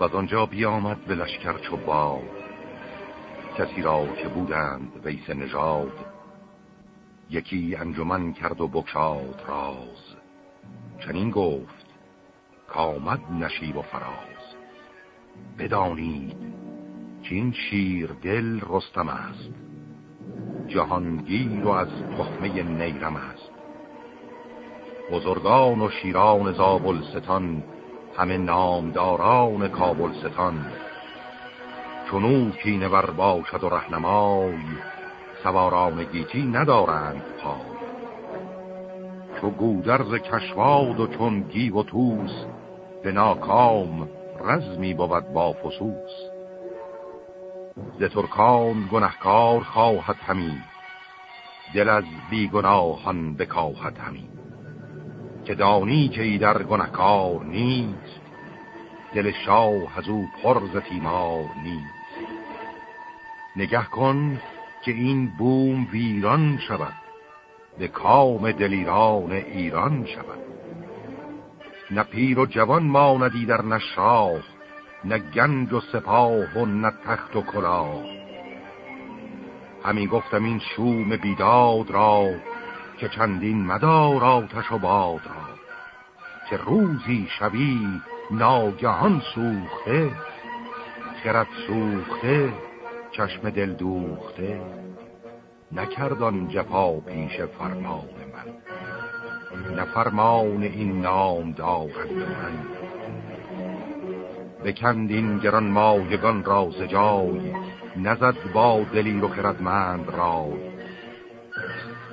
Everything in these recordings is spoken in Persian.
و آنجا بیامد به لشکر چو باد کسی را که بودند ویس نژاد یکی انجمن کرد و بکشاد راز. چنین گفت کامد نشیب و فراز. بدانید این شیر دل رستم است. جهانگیر و از تخمه نیرم است. بزرگان و شیران زابلستان همه نامداران کابلستان. چونو کینه ور باشد و رهنمای سواران گیتی ندارند پای. چو گودرز کشواد و چون گیو و توس به ناکام رزمی بود با فسوس. ز ترکان گنهکار خواهد همی دل از بیگناهان بکاهد همی. که دانی که ای در گنهکار نیست. دل شاه از او پرز تیمار نیست. نگه کن که این بوم ویران شود. به کام دلیران ایران شود. نه پیر و جوان ماندی در نشاه نه گنج و سپاه و نه تخت و کلاه. همین گفتم این شوم بیداد را که چندین مدار آتش و باد را که روزی شبی ناگهان سوخته خرد سوخته چشم دل دوخته نکردان جفا پیش فرمان من. نه این نام دارد من. بکندین گران مایگان را زجای نزد با دلیر و خردمند را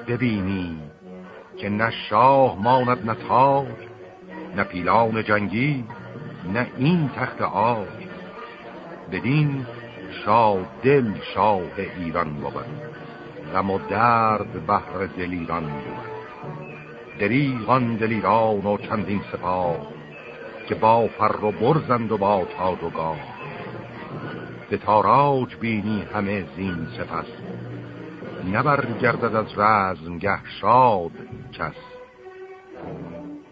ببینی که نه شاه ماند نه تاج نه پیلان جنگی نه این تخت آج بدین شاه دل شاه ایران بود غم و درد بحر دلیران بود. دریغان دلیران و چندین سپاه که با فر و برزند و با تاج و گاه. به تاراج بینی همه زین سپس نبر گردد از رزمگه شاد کس.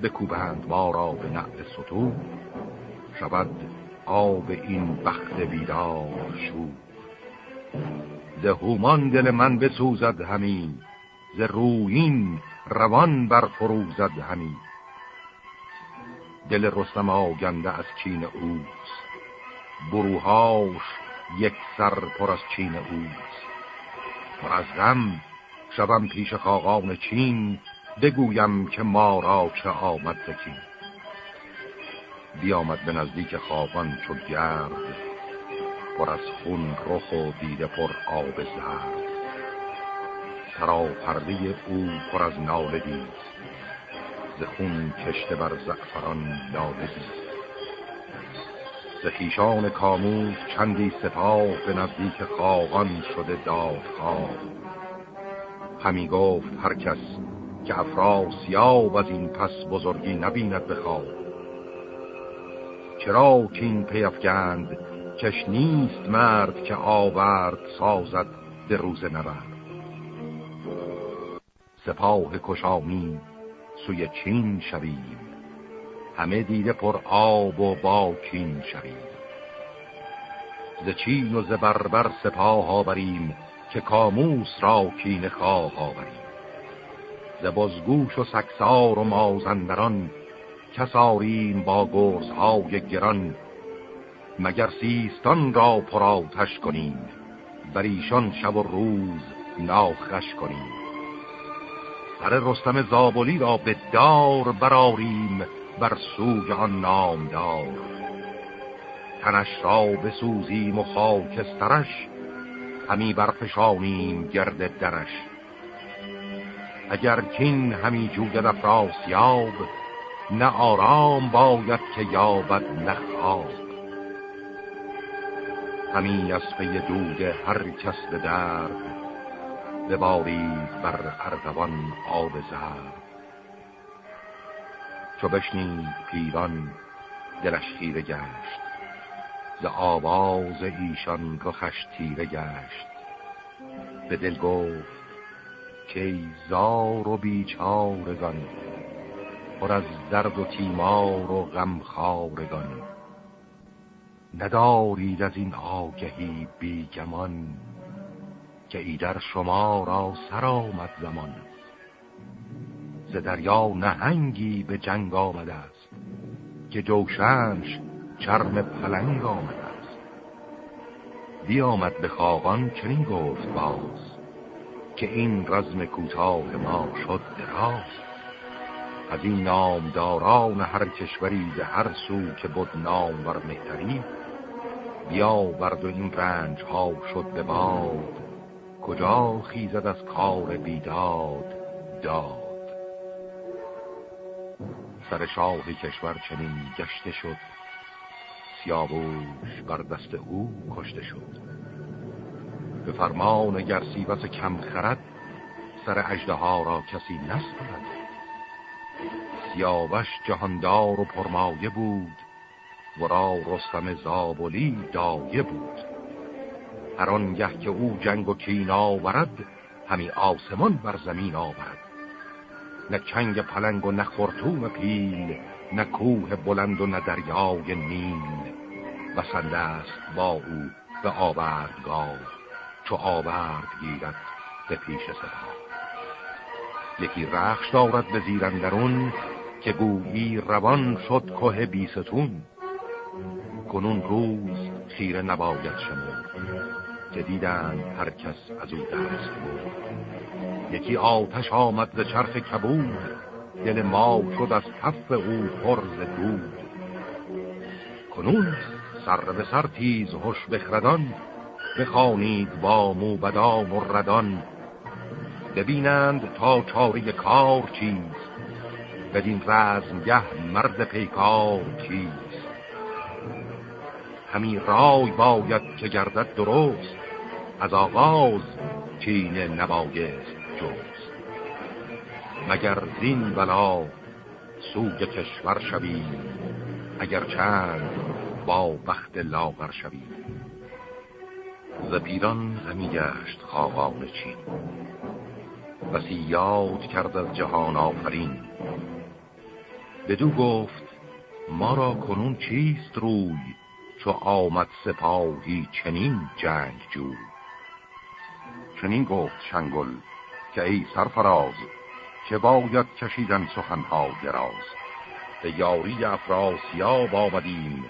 بکوبند ما را به نعل ستون شود آب این بخت بیدار شو. ز هومان دل من بسوزد همی ز روین روان بر فروزد همی دل رستم آگنده از چین اوست بروهاش یک سر پر از چین اوست. پر از غم شوم پیش خاقان چین بگویم که ما را چه آمد زکین بیامد به نزدیک خاقان چو گرد پر از خون رخ و دیده پر آب زرد. سرا پرده او پر از ناله دید ز خون کشته بر زعفران لاله دید ز خیشان کاموز چندی سپاه به نزدیک خاقان شده دادخواه. همی گفت هر کس که افراسیاب از این پس بزرگی نبیند بخواه چرا کین پیفگند کش نیست مرد که آورد سازد به روز نبرد. سپاه کشامی سوی چین شویم. همه دیده پر آب و با کین شویم ز چین و ز بربر سپاه آوریم که کاموس را کین خواه آوریم. ز بزگوش و سکسار و مازندران کساریم با گرزهای گران. مگر سیستان را پراتش کنیم بر ایشان شب و روز ناخش کنیم. سر رستم زابلی را به دار براریم بر سوی آن نامدار تنش را بسوزیم و خاکسترش همی برفشانیم گرد درش. اگر کین همی جوید افراسیاب نه آرام باید که یابد نه خواب. همی از پی دود هر کس به درد ببارید بر ارغوان آب زرد. چو بشنید پیران دلش خیره گشت. ز آواز ایشان رخش تیره گشت. به دل گفت که زار و بیچارگان پر از درد و تیمار و غم خارگان ندارید از این آگهی بیگمان که ای در شما را سر آمد زمان. ز دریا نهنگی به جنگ آمده است که جوشنش چرم پلنگ آمده است. بیامد به خاقان چنین گفت باز که این رزم کوتاه ما شد دراز. از این نامداران هر کشوری به هر سو که بود نام ور مهتری بیا برد و این رنج ها شد به باد. کجا خیزد از کار بیداد داد؟ سر شاه کشور چنین گشته شد. سیاووش بر دست او کشته شد. به فرمان گرسیوس کم خرد سر اجده ها را کسی نستند سیاوش جهاندار و پرمایه بود ورا رستم زابلی دایه بود. هر آنگه که او جنگ و کین آورد همی آسمان بر زمین آورد. نه چنگ پلنگ و نه خرطوم پیل نه کوه بلند و نه دریای نیل. بسنده است با او به آوردگاه چو آورد گیرد به پیش سپاه. یکی رخش دارد به زیرندرون که گویی روان شد که بیستون کنون روز خیره نباید شمرد که دیدن هر کس از او دست بود یکی آتش آمد ز چرخ کبود. دل ما شد از تف او پرز دود. کنون سر به سر تیز هش بخردان بخوانید با موبدان و ردان. ببینند تا چاری کار چیز بدین رزمگه مرد پیکار چیز همی رای باید که گردد درست از آغاز چین نبایست. جوست مگر زین بلا سوی کشور شویم اگر چند با بخت لاغر شویم ز پیران همی گشت خواهان چین. یاد کرد از جهان آفرین. بدو گفت ما را کنون چیست روی؟ چو آمد سپاهی چنین جنگ جو چنین گفت شنگل که ای سرفراز که باید کشیدن سخنها دراز. به یاری افراسیاب آمدیم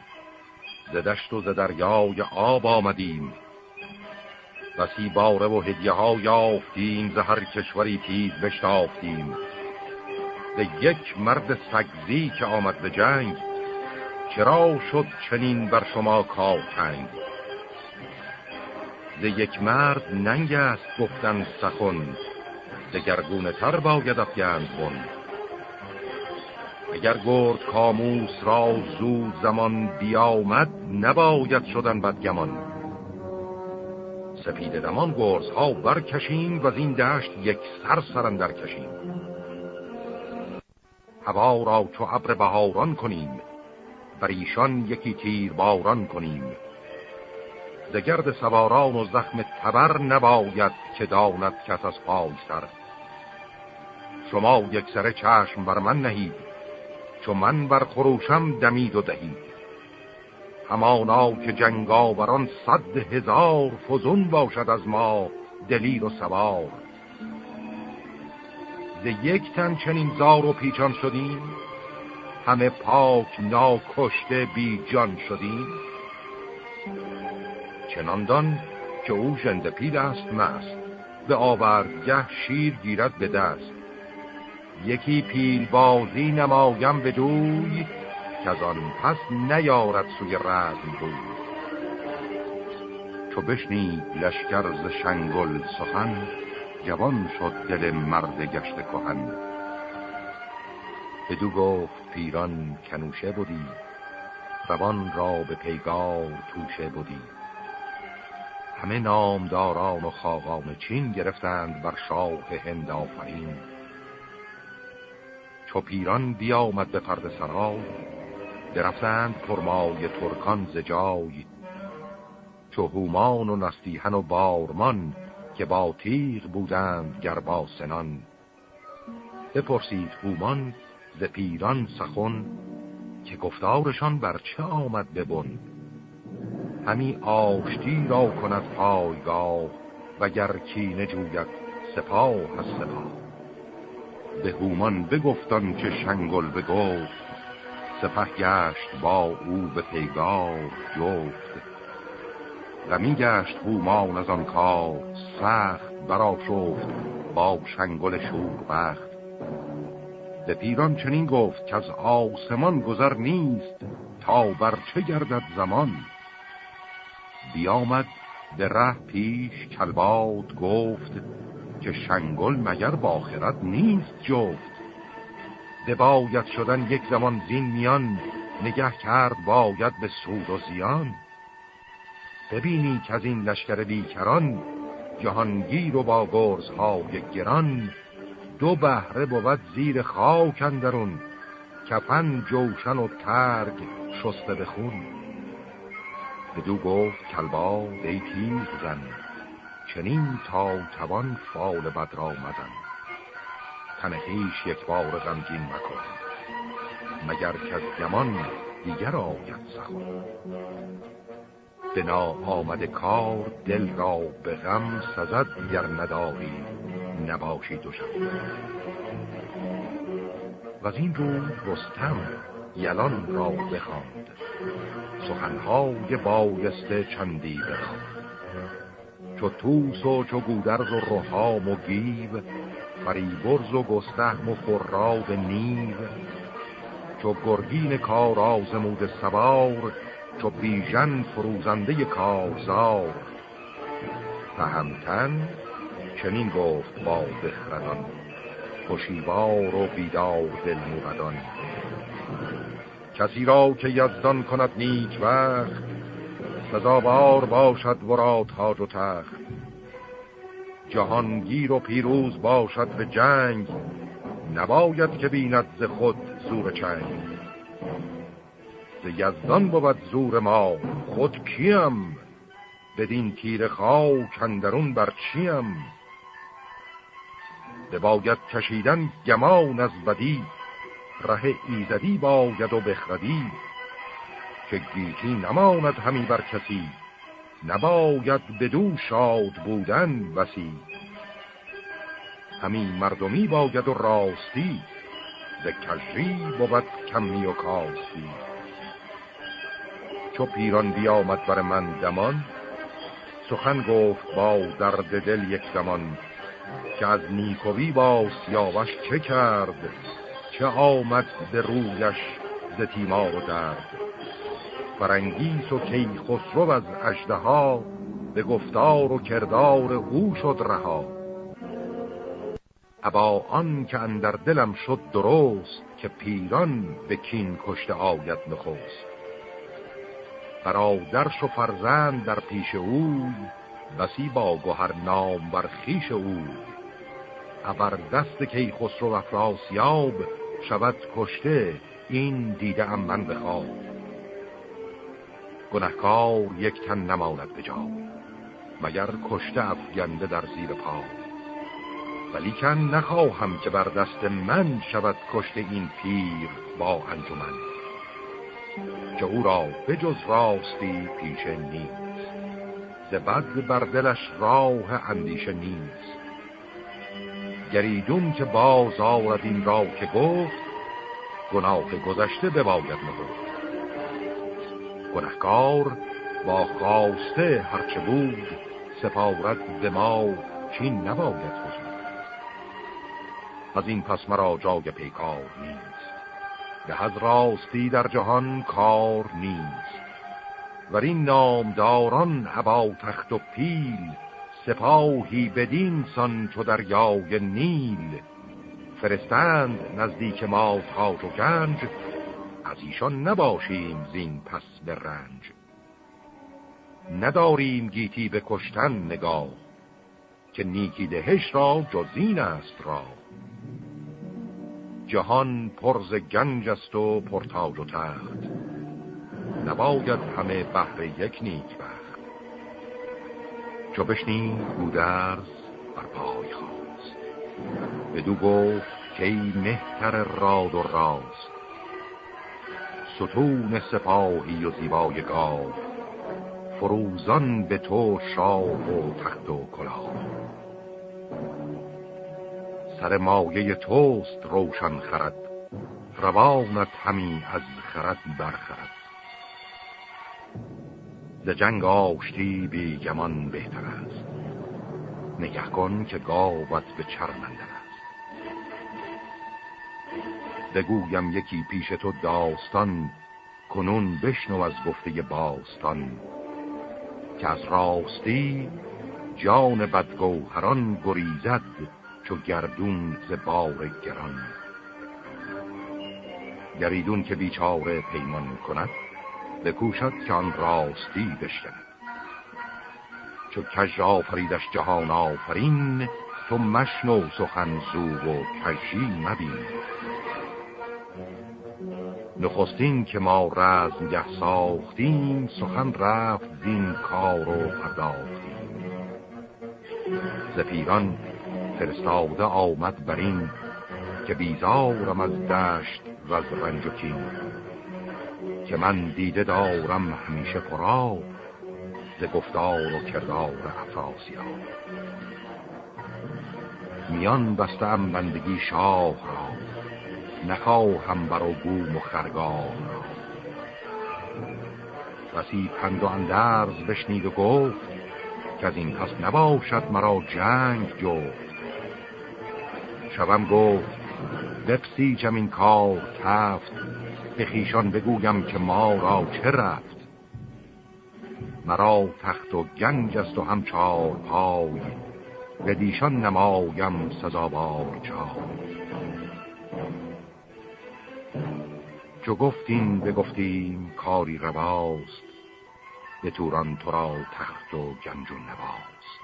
ز دشت و ز دریای آب آمدیم. بسی باره و هدیه ها یافتیم ز هر کشوری تیز بشتافتیم. به یک مرد سگزی که آمد به جنگ چرا شد چنین بر شما تنگ ز یک مرد ننگ است گفتن سخن دگرگونه تر باید افگند بن اگر گرد کاموس را زود زمان بیامد نباید شدن بدگمان. سپید دمان گرز ها برکشیم و از این دشت یک سر سرندر کشیم. هوا را چو ابر بهاران کنیم. بر ایشان یکی تیر باران کنیم. دگرد سواران و زخم تبر نباید که داند کس از پای سر. شما یک سر چشم بر من نهید چو من بر خروشم دمید و دهید. همانا که جنگاوران صد هزار فزون باشد از ما دلیر و سوار. ز یک تن چنین زار و پیچان شدیم همه پاک ناکشته بی جان شدیم. چناندان که او ژنده پیل است مست. به آوردگه شیر گیرد به دست. یکی پیل بازی نمایم به دوی که از آن پس نیارد سوی رزم بود چو بشنید لشکر ز شنگل سخن جوان شد دل مرد گشت کهن. بدو گفت پیران کنوشه بودی روان را به پیگار توشه بودی همه نامداران و خاقان چین گرفتند بر شاه هند آفرین. چو پیران بیامد به پرد سرای درفتند پرمای ترکان زجای چو هومان و نستیهن و بارمان که با تیغ بودند گربا سنان. بپرسید هومان ز پیران سخن که گفتارشان بر چه آمد ببن همی آشتی را کند پایگاه وگر کینه جوید سپاه از سپاه. به هومان بگفتان که شنگل بگفت سپه گشت با او به پیگاه جفت. غمی گشت هومان از آن کار سخت برا شفت با شنگل شور بخت به پیران چنین گفت که از آسمان گذر نیست تا بر چه گردد زمان؟ بیامد به ره پیش کلباد گفت که شنگل مگر باخرت نیست جفت. باید شدن یک زمان زین میان نگه کرد باید به سود و زیان. ببینی که از این لشکر بیکران جهانگیر و با گرزهای گران. دو بهره بود زیر خاک اندرون کفن جوشن و ترگ شسته به خون. بدو گفت کلبا ای تیز زن چنین تا توان فال بد را مزن تن یک بار غمگین مکن مگر که از گمان دیگر آید سخن به نا آمده کار دل را به غم سزد گر نداری نباشی دوشم و از این رو رستم یلان را بخواند. سخنهای بایسته چندی بخواند چو توس و چو گودرز و روحام و گیو فریبرز و گستهم و خراب نیو. چو گرگین کار آزمود سوار چو بیژن فروزنده کارزار. فهمتن چنین گفت با بخردان خوشیوار و بیدار دل موردان کسی را که یزدان کند نیک وقت سزاوار باشد ورا تاج و تخت. جهانگیر و پیروز باشد به جنگ نباید که بیند ز خود زور چنگ. ز یزدان بود زور ما خود کیم؟ بدین تیر خاک اندرون بر چیم؟ باید کشیدن گمان از بدی ره ایزدی باید و بخردی. که گیتی نماند همی بر کسی نباید بدو شاد بودن بسی. همی مردمی باید و راستی ز کجی بود کمی و کاستی. چو پیران بیامد بر من دمان سخن گفت با درد دل یک زمان. که از نیکوی با سیاوش چه کرد؟ چه آمد به رویش ز تیمار و درد. فرنگیس و کی خسرو از اجده به گفتار و کردار او شد رها. ابا آن که اندر دلم شد درست که پیران به کین کشته آید نخست. برادرش و فرزند در پیش او بسی با گوهر نام بر خیش او ابر دست کی خسرو افراسیاب شود کشته این دیده ام من بخواب گنهکار یک تن نماند به جا مگر کشته افگنده در زیر پا. ولی کن نخواهم که بر دست من شود کشته این پیر با انجمن. که او را بجز راستی پیش نیست ز بد بر دلش راه اندیشه نیست. گریدون که باز آورد این را که گفت گناه گذشته بباید نبود گنهکار با خواسته هرچه بود سپارت به ما چین نباید وجود از این پس مرا جای پیکار نیست. به از راستی در جهان کار نیست. و این نامداران هوا تخت و پیل سپاهی بدین سان چو دریای نیل. فرستند نزدیک ما تاج و گنج. از ایشان نباشیم زین پس به رنج. نداریم گیتی به کشتن نگاه که نیکی دهش را جزین است را جهان پرز گنج است و پرتاج و تخت. نباید همه بحر یک نیک چو بشنید گودرز بر پای خواست بدو گفت که ای مهتر راد و راست. ستون سپاهی و زیبای گاو فروزان به تو شاه و تخت و کلاه. سر مایه توست روشن خرد روانت همی از خرد برخرد. ز جنگ آشتی بی گمان بهتر است. نگه کن که گاوت به چرمندر است. بگویم یکی پیش تو داستان کنون بشنو از گفته باستان. که از راستی جان بدگوهران گریزد چو گردون ز بار گران. گریدون که بیچاره پیمان کند بکوشد که آن راستی بشکند. چو کج آفریدش جهان آفرین تو مشنو سخن زو و کجی مبین. نخستین که ما رزمگه ساختیم سخن رفت زین کار و پرداختیم. ز پیران فرستاده آمد برین که بیزارم از دشت و از رنج و کین. که من دیده دارم همیشه پرا ز گفتار و کردار افراسیاب. میان بستم بندگی شاه را نخواهم بر و بوم و خرگاه را. بسی پند و اندرز بشنید و گفت که از این پس نباشد مرا جنگ جفت. شبم گفت بپسیجم این کار تفت به خیشان بگویم که ما را چه رفت؟ مرا تخت و گنج است و هم چار پای. به دیشان نمایم سزاوار چای. چو گفتین بگفتیم کاری رواست. به توران تو را تخت و گنج و نواست.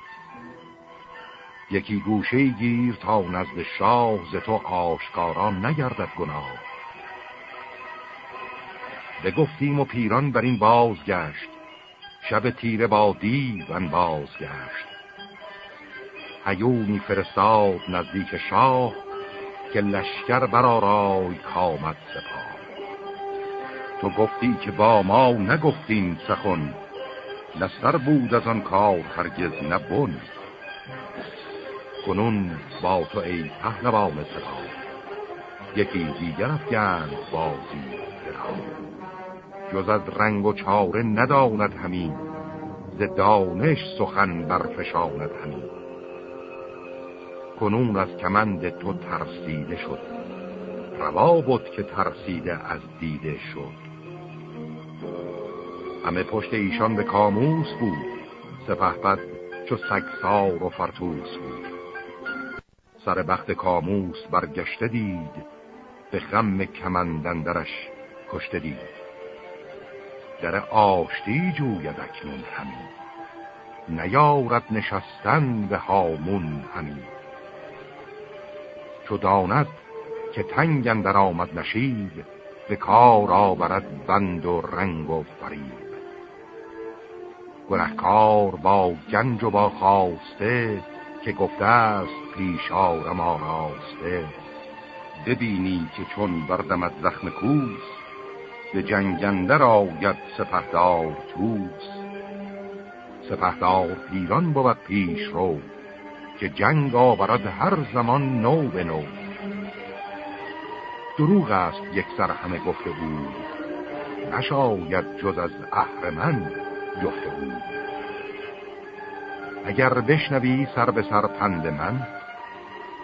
یکی گوشه گیر تا نزد شاه ز تو آشکاران نگردد گناه. بگفتیم و پیران بر این بازگشت. شب تیره با دیون بازگشت. هیونی فرستاد نزدیک شاه که لشکر برارای کامد سپاه. تو گفتی که با ما نگفتیم سخن. لستر بود از آن کار هرگز نبون کنون با تو ای پهلوان سرا یکی دیگر افگند بازی درا جز از رنگ و چاره نداند همین ز دانش سخن برفشاند همین کنون از کمند تو ترسیده شد. روا بود که ترسیده از دیده شد. همه پشت ایشان به کاموس بود. سپهبد چو سگسار و فرتوس بود. سر بخت کاموس برگشته دید. به غم کمندندرش کشته دید. در آشتی جوید اکنون همین نیارد نشستن به هامون همین چو داند که تنگن در آمد نشید به کار آورد بند و رنگ و فرید گنهکار با گنج و با خواسته که گفته است پیش آرم آراسته ببینی که چون بردمت زخم کوس به جنگندر آید سپهدار توس سپهدار پیران بود پیش رو که جنگ آورد هر زمان نو به نو. دروغ است یک سر همه گفته بود. نشاید جز از اهرمن جفته بود. اگر بشنوی سر به سر پند من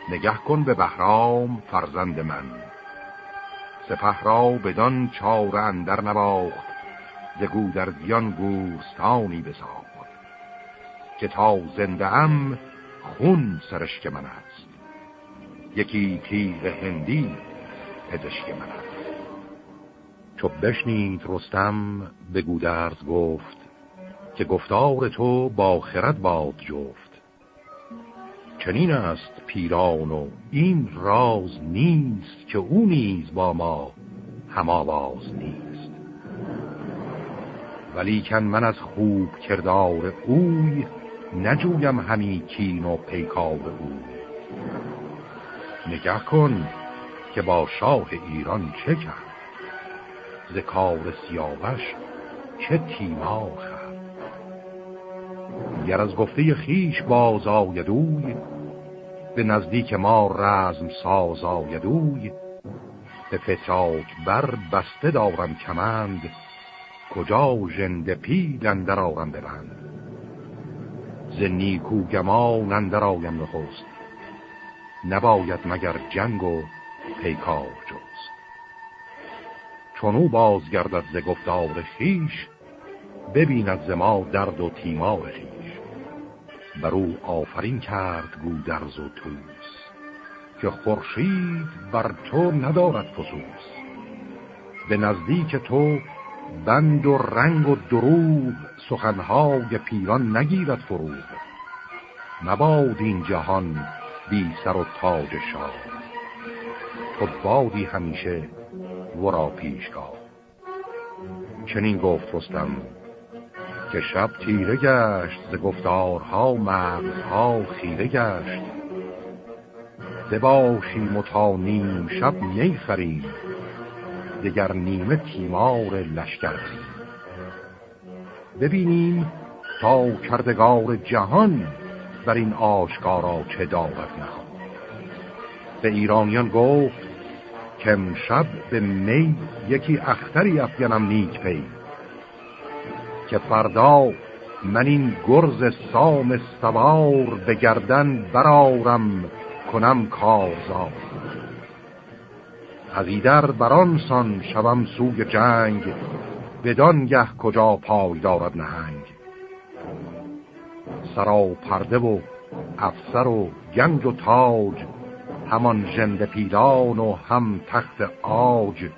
نگه کن به بهرام فرزند من. سپه را بدان چار اندر نباخت ز گودرزیان گورستانی بساخت که تا زنده ام خون سرشک من است. یکی تیغ هندی پزشک من است. چو بشنید رستم به گودرز گفت که گفتار تو با خرد باد جفت. چنین است پیران و این راز نیست که او نیز با ما هم آواز نیست. ولیکن من از خوب کردار اوی نجویم همی کین و پیکار او نگه کن که با شاه ایران چه کرد؟ ز کار سیاوش چه تیما خرد گر از گفته خیش باز آیدوی به نزدیک ما رزم ساز آیدوی. به فتراک بر بسته دارم کمند کجا ژنده پیل اندر آرم ببند. ز نیکو گمان اندر آیم نخست نباید مگر جنگ و پیکار جست. چون او بازگردد ز گفتار خیش ببیند ز ما درد و تیمار خیش. بر او آفرین کرد گودرز و توس که خورشید بر تو ندارد فسوس. به نزدیک تو بند و رنگ و دروغ سخنهای پیران نگیرد فروغ. مباد این جهان بی سر و تاج شاه تو بادی همیشه ورا پیشگاه. چنین گفت رستم که شب تیره گشت ز گفتارها مغزها خیره گشت. بباشیم و تا نیم شب خریم دگر نیمه تیمار لشکر ببینیم تا کردگار جهان بر این آشکارا چه دارد نخواد به ایرانیان گفت که امشب به می یکی اختری افگنم نیک پی. که فردا من این گرز سام سوار به گردن برارم کنم کارزار. از ایدر برانسان شوم سوی جنگ بدانگه کجا پای دارد نهنگ. سرا پرده و افسر و گنج و تاج همان جند پیلان و هم تخت آج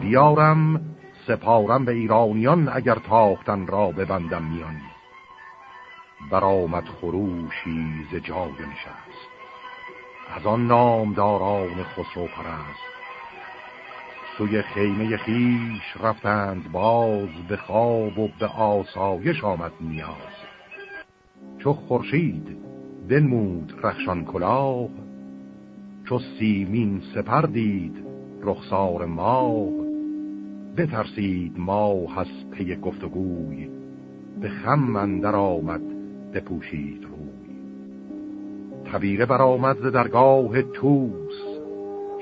بیارم سپارم به ایرانیان اگر تاختن را ببندم میان. برآمد خروشی ز جای نشست. از آن نامداران خسرو پرست. سوی خیمه خیش رفتند باز به خواب و به آسایش آمد نیاز. چو خورشید بنمود رخشان کلاه چو سیمین سپر دید رخسار ماه. بترسید ماه از پی گفتگوی به خم مندر آمد بپوشید روی. تبیره برآمد ز درگاه توس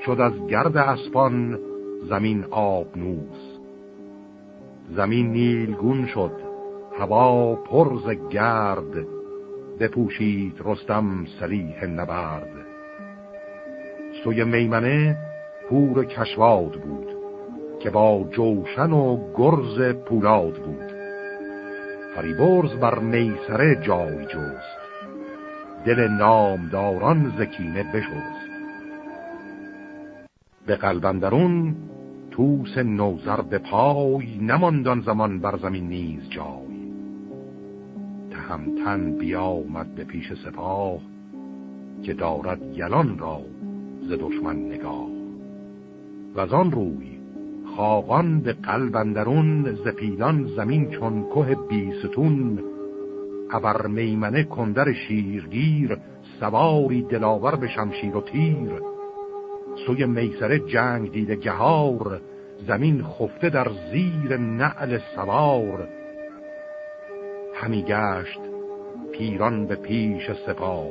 شد از گرد اسپان زمین آبنوس زمین نیلگون شد هوا پرز گرد. بپوشید رستم سلیح نبرد. سوی میمنه پور کشواد بود. که با جوشن و گرز پولاد بود. فریبرز بر میسره جای جست. دل نامداران زکینه بشست. به قلبندرون توس نوزر به پای نماندان زمان بر زمین نیز جای. تهمتن بیامد به پیش سپاه که دارد یلان را ز دشمن نگاه. و آن روی خاقان به قلبندرون ز پیلان زمین چون که بیستون. ابر میمنه کندر شیرگیر سواری دلاور به شمشیر و تیر. سوی میسره جنگ دیده گهار زمین خفته در زیر نعل سوار. همی گشت پیران به پیش سپاه.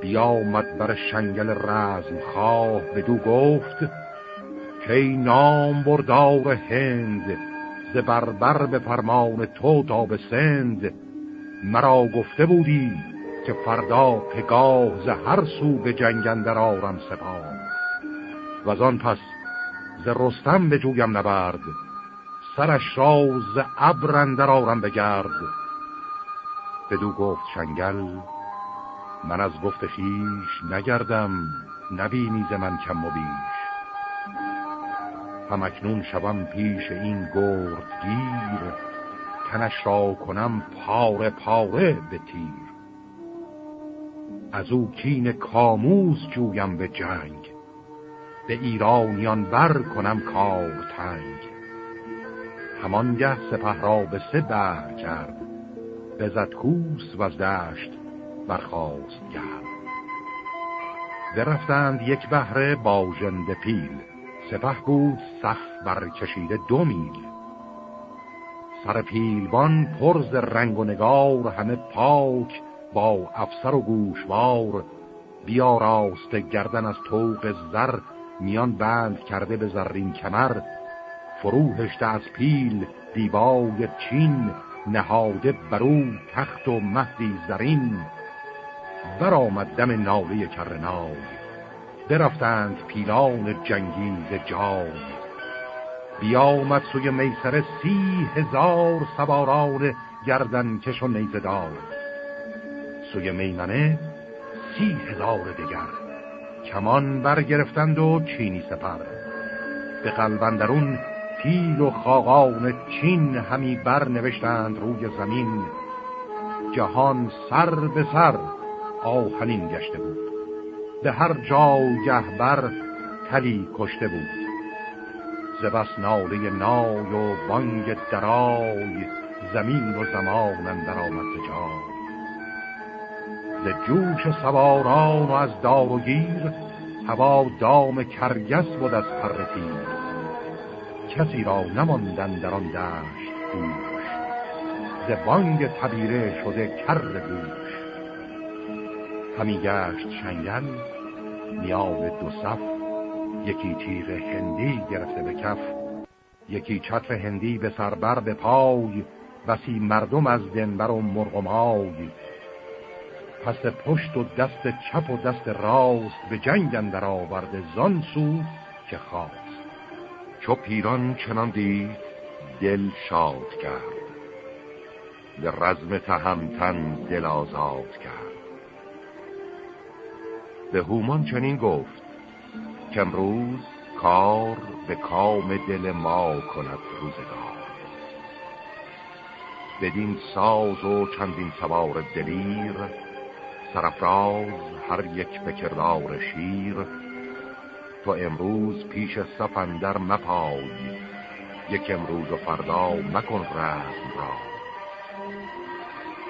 بیامد بر شنگل رزم خواه بدو گفت که نام بردار هند ز بربر به فرمان تو تا به سند. مرا گفته بودی که فردا پگاه ز هر سو به جنگندر آرم سپاه. و آن پس ز رستم به جویم نبرد سرش را ز ابر آرم بگرد. بدو گفت شنگل من از گفت خیش نگردم نبینی ز من کم و بیش. همکنون شوم پیش این گرد گیر تنش را کنم پاره پاره به تیر. از او کین کاموز جویم به جنگ. به ایرانیان بر کنم کار تنگ. همانگه سپه را به سه بر کرد بزد کوس و از دشت برخواست گرد برفتند یک بهره با جند پیل. سپه بود صف برکشیده دو میل. سر پیلبان پرز رنگ و نگار همه پاک با افسر و گوشوار. بیا راست گردن از توق زر میان بند کرده به زرین کمر. فرو هشته از پیل دیبای چین نهاده برو تخت و مهدی زرین. برآمد دم ناله کرنای برفتند پیلان جنگیز جای بیامد سوی میسر سی هزار سواران گردن کش و نیزدار سوی میمنه سی هزار دگر. کمان برگرفتند و چینی سپر. به قلبندرون پیل و خاقان چین همی برنوشتند روی زمین. جهان سر به سر آهنین گشته بود. به هر جا گهبر تلی کشته بود. ز بس ناله نای و بانگ درای زمین و زمان اندر آمد جای. ز جوش سواران و از دار و گیر هوا دام کرگس بود از پر کسی را نماندن در آن دشت گوش. ز بانگ تبیره شده کر گوش. همی گشت شنگن میان دو صف یکی تیغ هندی گرفته به کف یکی چتر هندی به سربر به پای بسی مردم از دنبر و مرغمای پس پشت و دست چپ و دست راست به جنگ اندر آورده زان سو که خواست. چو پیران چنان دید دل شاد کرد. به رزم تهمتن دل آزاد کرد. به هومان چنین گفت که امروز کار به کام دل ما کند روزگار. بدین ساز و چندین سوار دلیر سرفراز هر یک به کردار شیر. تو امروز پیش سفندر مپای یک امروز و فردا مکن رزم را.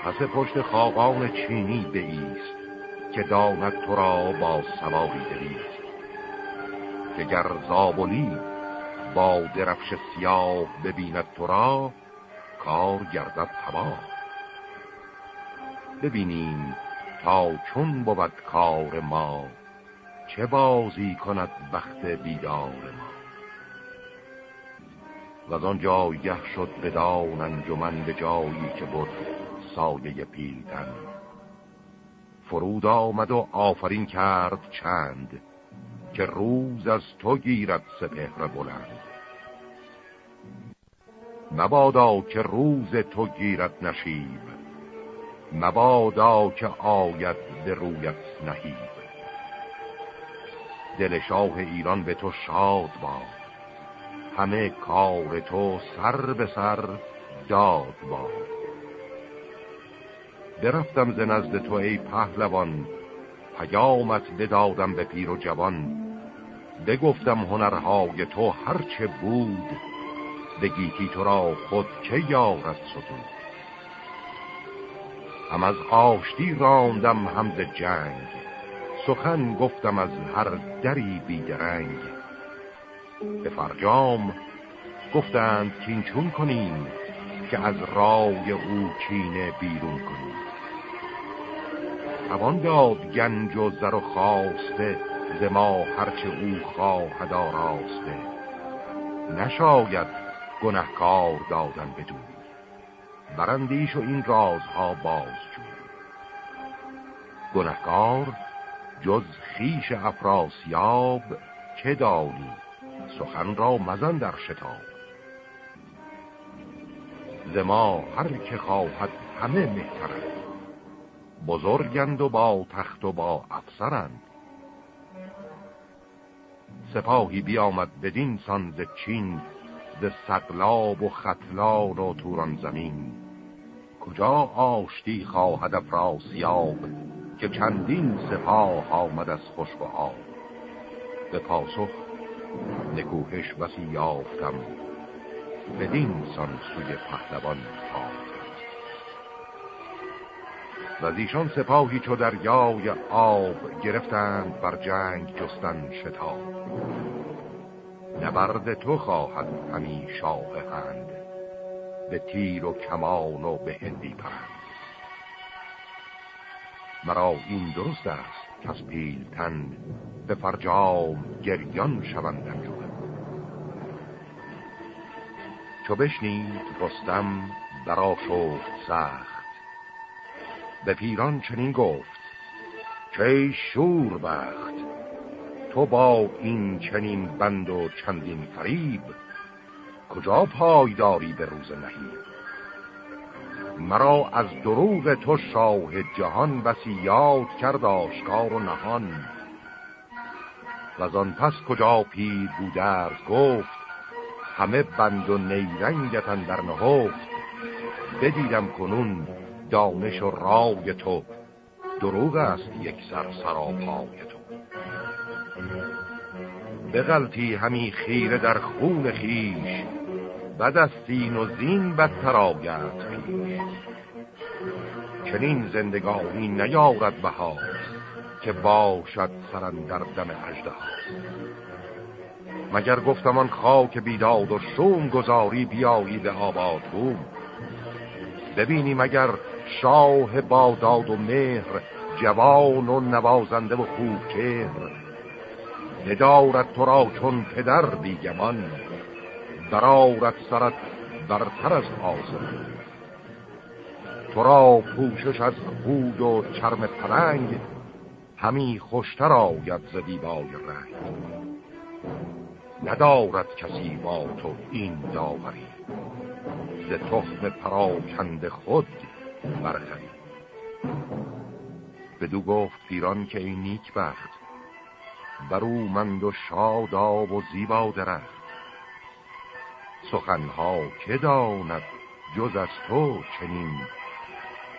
پس پشت خاقان چینی بیست که داند تو را با سواری دویست که گر با درفش سیاه ببیند تو را کار گردد تباه ببینیم تا چون بود کار ما چه بازی کند بخت بیدار ما. و از آن جایه شد بدان انجمن به جایی که بود سایه پیلتن. فرود آمد و آفرین کرد چند که روز از تو گیرد سپهر بلند. مبادا که روز تو گیرد نشیب مبادا که آید به رویت نهیب. دل شاه ایران به تو شاد باد همه کار تو سر به سر داد باد. برفتم ز نزد تو ای پهلوان. پیامت بدادم به پیر و جوان. بگفتم هنرهای تو هرچه بود بگیتی تو را خود که یارت ستود. هم از آشتی راندم هم ز جنگ. سخن گفتم از هر دری بیدرنگ. به فرجام گفتند کین چون کنیم که از رای او کینه بیرون کنیم. توان داد گنج و زر و خواسته ز ما هرچه او خواهد آراسته. نشاید گنهکار دادن بدون برندیش و این رازها باز جون گنهکار جز خیش افراسیاب چه دانی؟ سخن را مزن در شتاب. ز ما هر که خواهد همه مهترند. بزرگند و با تخت و با افسرند. سپاهی بیامد بدین سان ز چین ز سقلاب و خطلان و توران زمین. کجا آشتی خواهد افراسیاب که چندین سپاه آمد از خوش و آب؟ به پاسخ نکوهش بسی یافتم بدین سان سوی پهلوان و از ایشان سپاهی چو دریای آب گرفتند بر جنگ جستن شتاب. نبرد تو خواهد همی شاه هند. به تیر و کمان و به هندی پرند. مرا این درست است که از پیلتن به فرجام گریان شوند انجمن. چو بشنید رستم برا شد سخت. به پیران چنین گفت که شور بخت تو با این چنین بند و چندین فریب کجا پایداری به روز نهی مرا از دروغ تو شاه جهان بسی یاد کرد آشکار و نهان. و آن پس کجا پیر بودر گفت همه بند و نیرنگتن در نهفت بدیدم کنون دانش و رای تو. دروغ است یک سر سراپای تو. بغلطی همی خیره در خون خیش. بد از سین و زین بدتر آگرد پیش. چنین زندگانی نیارد بهار که باشد سرندر دم اجده مگر گفتم آن خاک بیداد و شوم گذاری بیایی به آباد بوم؟ ببینی مگر شاه با داد و مهر جوان و نوازنده و خوب چهر ندارد تو را چون پدر بیگمان برارت سرت برتر از آزم تو را پوشش از خود و چرم پرنگ همی خوشتر آید ز دیبای رنگ. ندارد کسی با تو این داوری ز تخم پراکند خود برخری بدو گفت پیران که این نیک بخت برومند و شاداب و زیبا درخت. سخنها که داند جز از تو چنین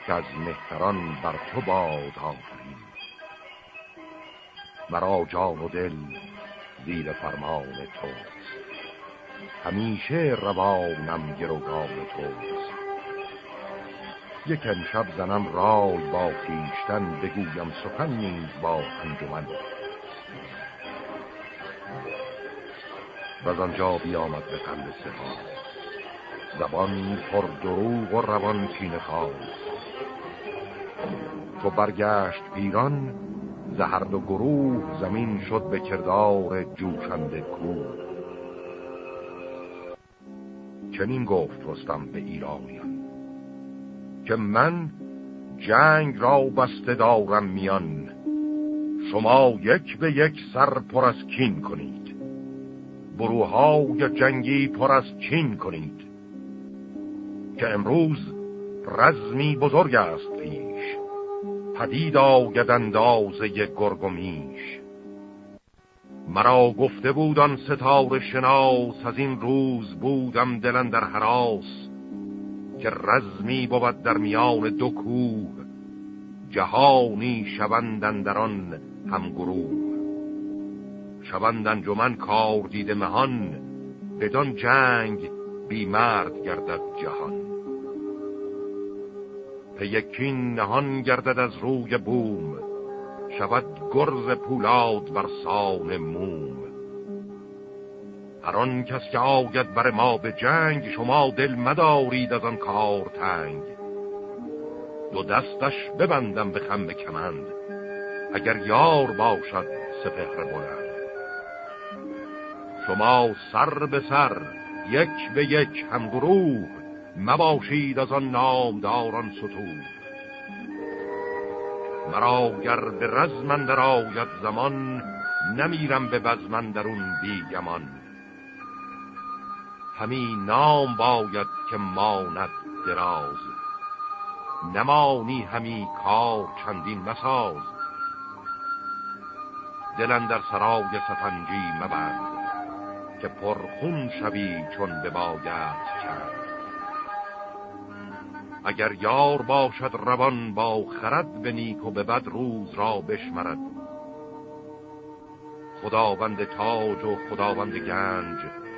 که از مهتران بر تو باد آفرین. مرا جان و دل زیر فرمان توست. همیشه روانم گروگان توست. یک شب زنم رای با خیشتن بگویم سخن نیز با انجمن. و آنجا بیامد به قلب سپاه. زبان پر دروغ و روان کینه تو برگشت پیران زهرد و گروه زمین شد به کردار جوشنده کوه. چنین گفت رستم به ایرانیان که من جنگ را بسته دارم میان. شما یک به یک سر پر از کین کنید. گروههای جنگی پر از چین کنید. که امروز رزمی بزرگ است پیش. پدید آید اندازه گرگ و میش. مرا گفته بودان ستاره شناس از این روز بودم دلن در حراس. که رزمی بود در میان دو کوه جهانی شوندن در آن هم گروه. شوند کار دیده مهان بدان جنگ بیمرد گردد جهان. پیکین نهان گردد از روی بوم شود گرز پولاد بر سان موم. هر آن کس که آید بر ما به جنگ شما دل مدارید از آن کار تنگ. دو دستش ببندم به خم کمند اگر یار باشد سپهر بلند. شما سر به سر یک به یک همگروه مباشید از آن نامداران ستون. مرا گر به رزمندر آید زمان نمیرم به بزمندرون بیگمان همی نام باید که ماند دراز. نمانی همی کار چندین مساز. دلن در سرای سفنجی مبند که پرخون شوی چون به کرد اگر یار باشد روان با خرد به نیک و به بد روز را بشمرد. خداوند تاج و خداوند گنج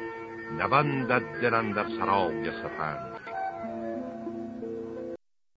نبندد دلن در سرای سفنج